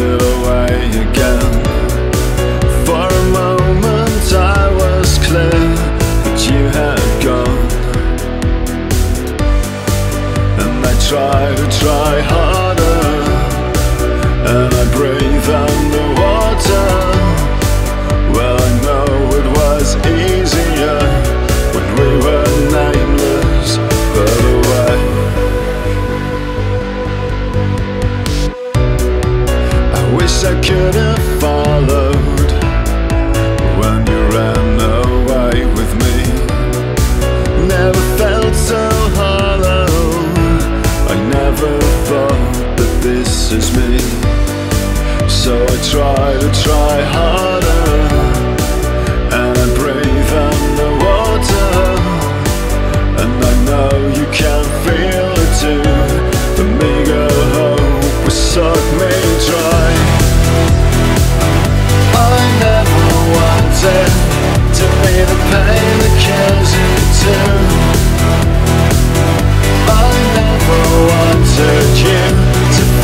drifted away again. For a moment I was clear that you had gone. And I tried to try hard I could have followed When you ran away with me. Never felt so hollow. I never thought that this is me. So I try to try harder.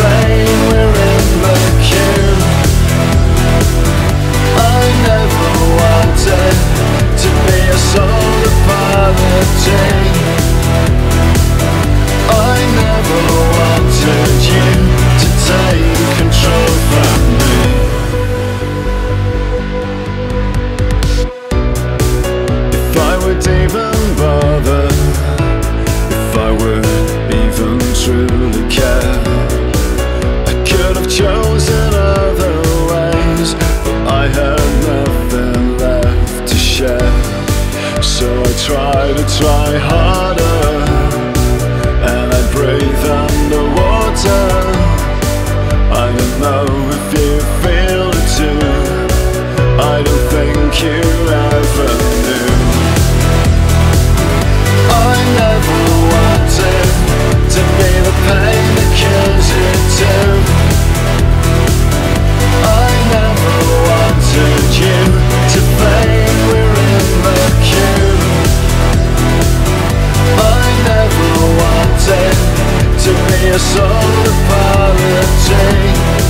fame try to try harder. Minnesota politics